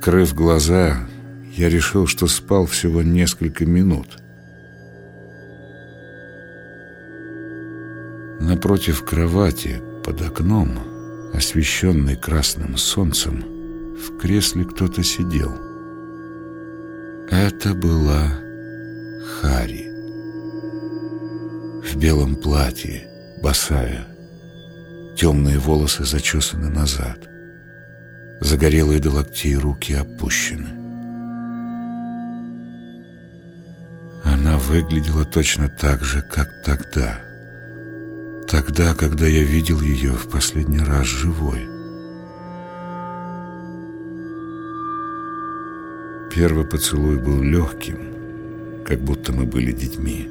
Открыв глаза, я решил, что спал всего несколько минут. Напротив кровати, под окном, освещенный красным солнцем, в кресле кто-то сидел. Это была Хари. В белом платье, босая, темные волосы зачесаны назад, загорелые до локтей руки опущены. Она выглядела точно так же, как тогда. Тогда, когда я видел ее в последний раз живой. Первый поцелуй был легким, как будто мы были детьми.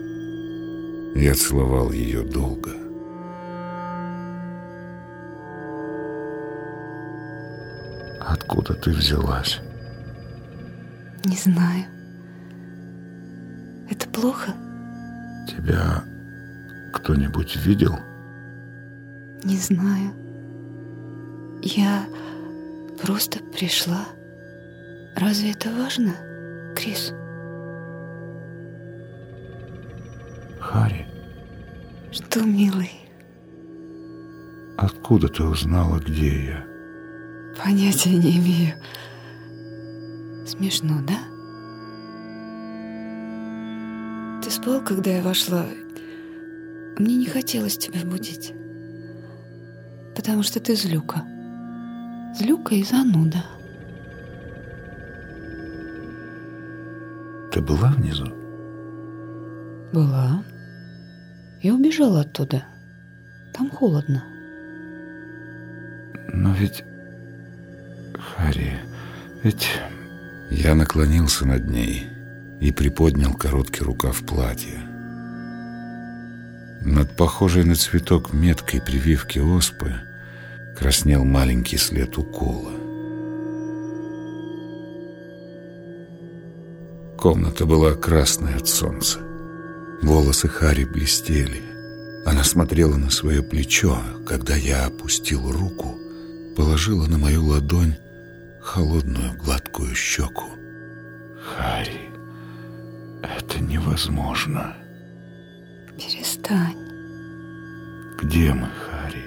Я целовал ее долго. Откуда ты взялась? Не знаю. Это плохо? Тебя кто-нибудь видел? Не знаю. Я просто пришла. Разве это важно, Крис? Харри. Что, милый? Откуда ты узнала, где я? Понятия не имею. Смешно, да? Ты спал, когда я вошла? Мне не хотелось тебя будить. Потому что ты злюка. Злюка и зануда. Ты была внизу? Была. Я убежала оттуда. Там холодно. Но ведь... Харри, ведь... Я наклонился над ней и приподнял короткий рукав платья. Над похожей на цветок меткой прививки оспы краснел маленький след укола. Комната была красной от солнца. Волосы Хари блестели. Она смотрела на свое плечо, когда я опустил руку, положила на мою ладонь холодную гладкую щеку. Хари, это невозможно. Перестань. Где мы, Хари?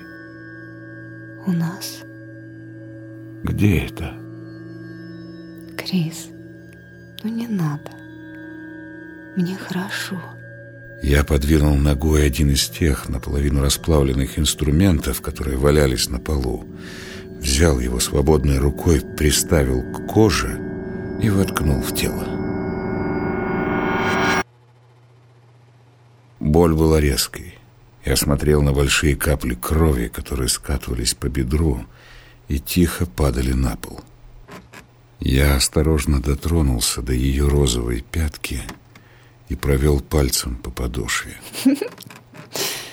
У нас. Где это? Крис, ну не надо. Мне хорошо. Я подвинул ногой один из тех наполовину расплавленных инструментов, которые валялись на полу. Взял его свободной рукой, приставил к коже и воткнул в тело. Боль была резкой. Я смотрел на большие капли крови, которые скатывались по бедру и тихо падали на пол. Я осторожно дотронулся до ее розовой пятки и провел пальцем по подошве.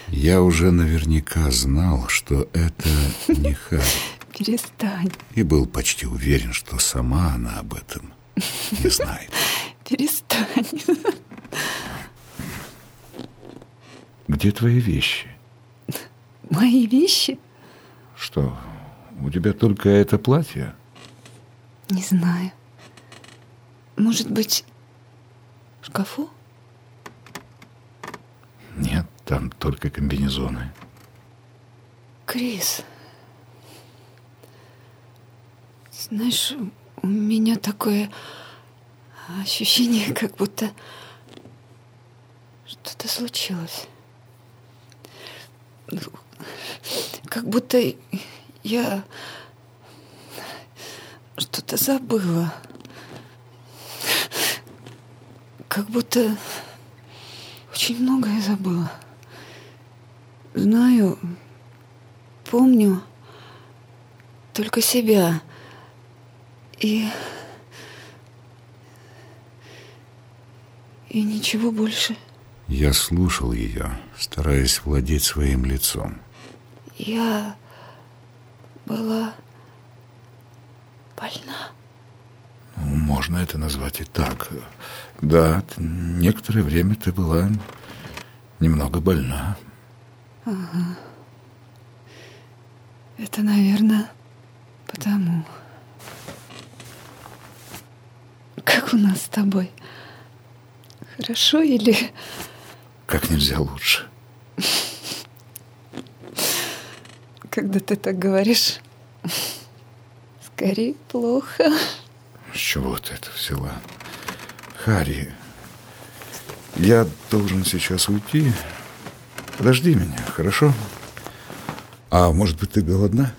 Я уже наверняка знал, что это не Харри. Перестань. И был почти уверен, что сама она об этом не знает. Перестань. Где твои вещи? Мои вещи? Что, у тебя только это платье? Не знаю. Может быть, в шкафу? Нет, там только комбинезоны. Крис, знаешь, у меня такое ощущение, как будто что-то случилось. Как будто я что-то забыла. Как будто очень многое забыла. Знаю, помню только себя. И... И ничего больше. Я слушал ее, стараясь владеть своим лицом. Я была больна. Ну, можно это назвать и так. Да, некоторое время ты была немного больна. Ага. Это, наверное, потому. Как у нас с тобой? Хорошо или... Как нельзя лучше. Когда ты так говоришь, скорее плохо. С чего ты это взяла? Харри, я должен сейчас уйти. Подожди меня, хорошо? А может быть, ты голодна?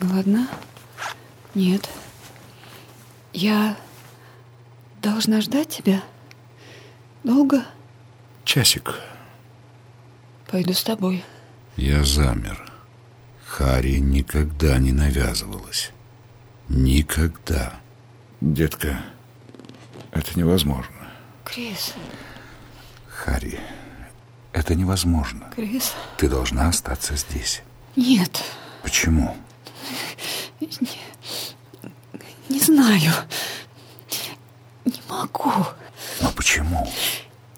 Голодна? Нет. Я должна ждать тебя? Долго? Часик. Пойду с тобой. Я замер. Хари никогда не навязывалась. Никогда. Детка, это невозможно. Крис. Хари, это невозможно. Крис. Ты должна остаться здесь. Нет. Почему? Не, не знаю. Могу. Но почему?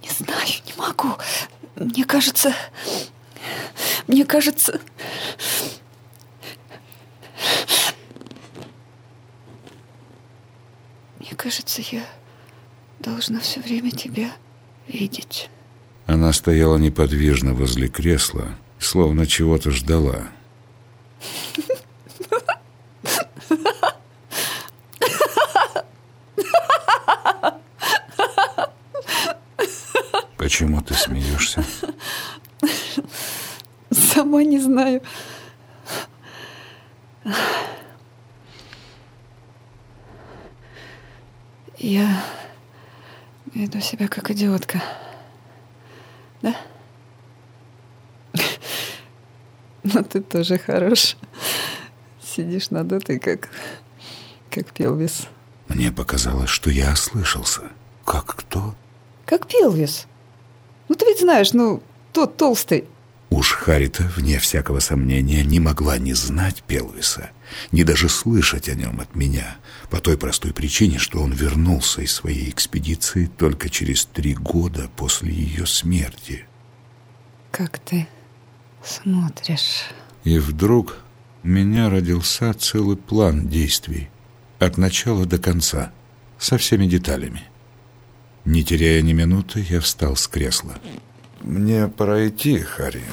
Не знаю, не могу. Мне кажется... Мне кажется... Мне кажется, я должна все время тебя видеть. Она стояла неподвижно возле кресла, словно чего-то ждала. Почему ты смеешься? Сама не знаю. Я веду себя как идиотка. Да? Но ты тоже хорош. Сидишь надутый, как, как Пелвис. Мне показалось, что я ослышался. Как кто? Как Пелвис. Ну, ты ведь знаешь, ну, тот толстый. Уж Харита, вне всякого сомнения, не могла не знать Пелвиса, ни даже слышать о нем от меня, по той простой причине, что он вернулся из своей экспедиции только через три года после ее смерти. Как ты смотришь. И вдруг у меня родился целый план действий, от начала до конца, со всеми деталями. Не теряя ни минуты, я встал с кресла. Мне пора идти, Харри.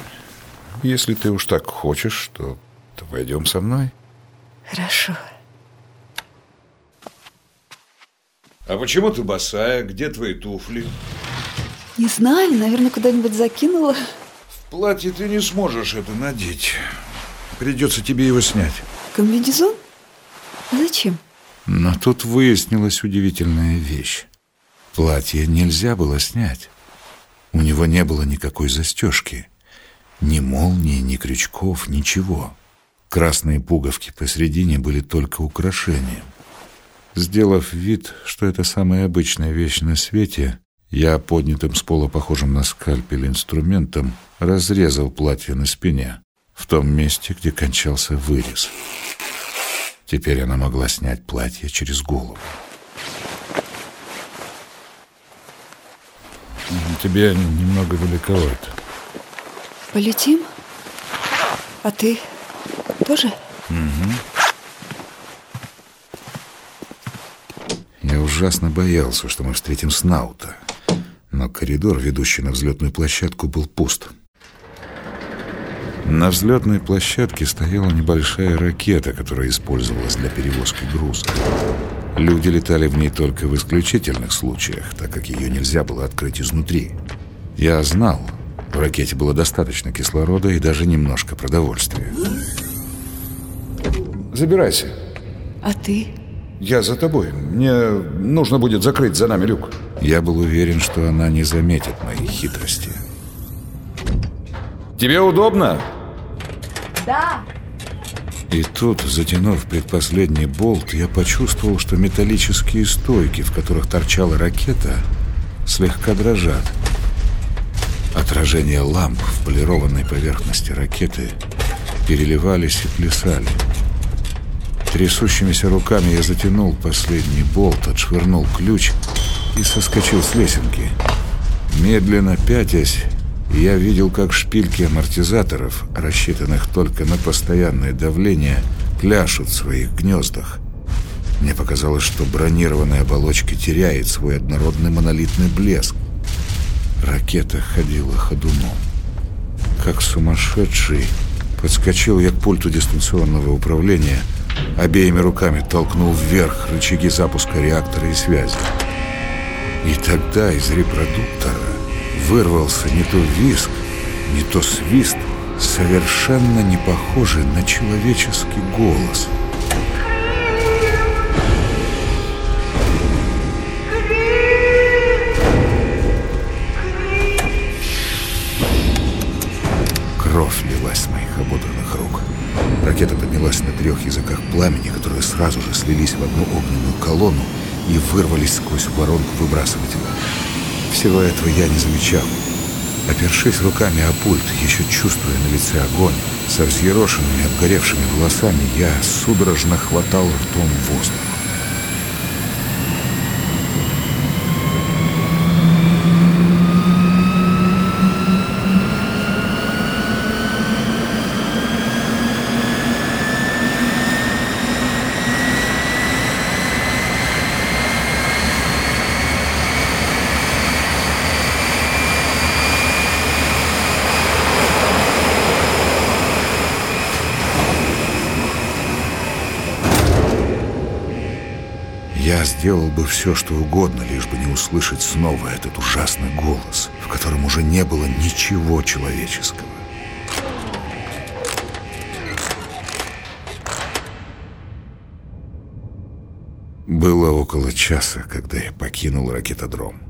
Если ты уж так хочешь, то, то пойдем со мной. Хорошо. А почему ты босая? Где твои туфли? Не знаю, наверное, куда-нибудь закинула. В платье ты не сможешь это надеть. Придется тебе его снять. Комбинезон? А зачем? Но тут выяснилась удивительная вещь. Платье нельзя было снять. У него не было никакой застежки. Ни молнии, ни крючков, ничего. Красные пуговки посередине были только украшением. Сделав вид, что это самая обычная вещь на свете, я поднятым с пола, похожим на скальпель инструментом, разрезал платье на спине, в том месте, где кончался вырез. Теперь она могла снять платье через голову. Тебе немного великовато. Полетим? А ты тоже? Угу. Я ужасно боялся, что мы встретим Снаута. Но коридор, ведущий на взлетную площадку, был пуст. На взлетной площадке стояла небольшая ракета, которая использовалась для перевозки груза. Люди летали в ней только в исключительных случаях, так как ее нельзя было открыть изнутри. Я знал, в ракете было достаточно кислорода и даже немножко продовольствия. Забирайся. А ты? Я за тобой. Мне нужно будет закрыть за нами люк. Я был уверен, что она не заметит моей хитрости. Тебе удобно? Да. И тут, затянув предпоследний болт, я почувствовал, что металлические стойки, в которых торчала ракета, слегка дрожат. Отражения ламп в полированной поверхности ракеты переливались и плясали. Трясущимися руками я затянул последний болт, отшвырнул ключ и соскочил с лесенки. Медленно пятясь, я видел, как шпильки амортизаторов, рассчитанных только на постоянное давление, пляшут в своих гнездах. Мне показалось, что бронированная оболочка теряет свой однородный монолитный блеск. Ракета ходила ходуном. Как сумасшедший, подскочил я к пульту дистанционного управления, обеими руками толкнул вверх рычаги запуска реактора и связи. И тогда из репродуктора вырвался не то виск, не то свист, совершенно не похожий на человеческий голос. Кровь лилась с моих ободранных рук. Ракета поднялась на трех языках пламени, которые сразу же слились в одну огненную колонну и вырвались сквозь воронку выбрасывателя. Всего этого я не замечал. Опершись руками о пульт, еще чувствуя на лице огонь, со взъерошенными, обгоревшими волосами, я судорожно хватал ртом воздух. Я сделал бы все, что угодно, лишь бы не услышать снова этот ужасный голос, в котором уже не было ничего человеческого. Было около часа, когда я покинул ракетодром.